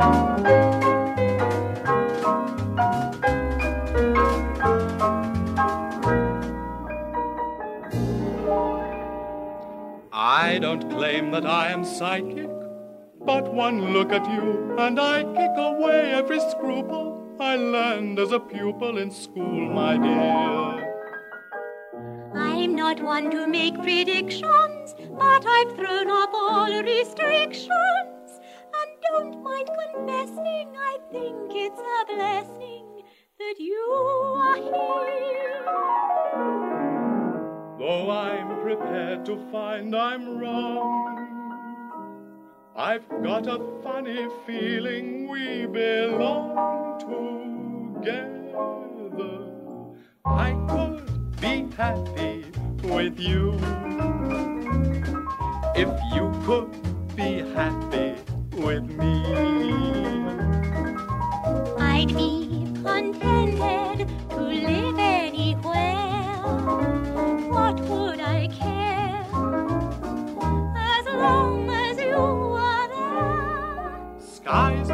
I don't claim that I am psychic, but one look at you and I kick away every scruple. I learned as a pupil in school, my dear. I'm not one to make predictions, but I've thrown off all restrictions. Don't mind confessing, I think it's a blessing that you are here. Though I'm prepared to find I'm wrong, I've got a funny feeling we belong together. I could be happy with you if you could be happy with me. I'd be contented to live anywhere. What would I care? As long as you are there. Skies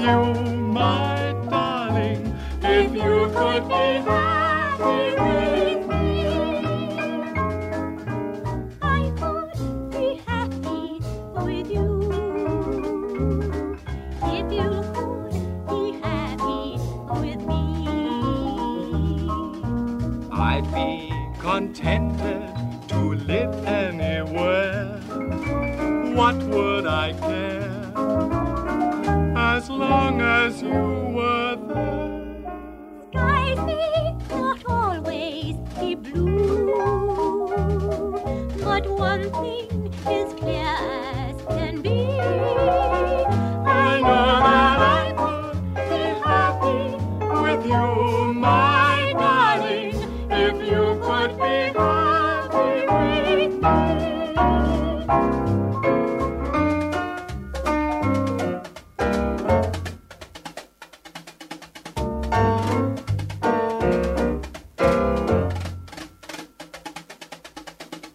you, my darling, if you could be happy with me. I could be happy with you. If you could be happy with me. I'd be contented to live anywhere. What would I care you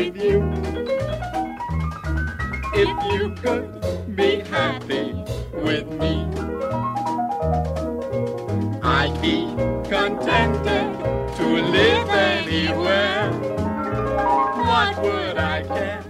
with you if you could be happy with me. I'd be contented to live anywhere. What would I care?